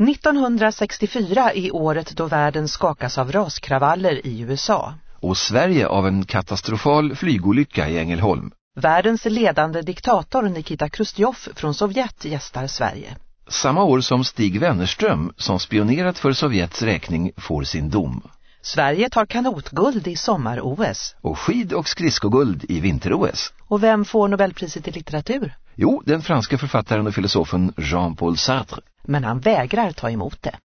1964 är året då världen skakas av raskravaller i USA. Och Sverige av en katastrofal flygolycka i Ängelholm. Världens ledande diktator Nikita Khrushchev från Sovjet gästar Sverige. Samma år som Stig Wennerström, som spionerat för Sovjets räkning, får sin dom. Sverige tar kanotguld i sommar-OS. Och skid- och skridskoguld i vinter-OS. Och vem får Nobelpriset i litteratur? Jo, den franska författaren och filosofen Jean-Paul Sartre. Men han vägrar ta emot det.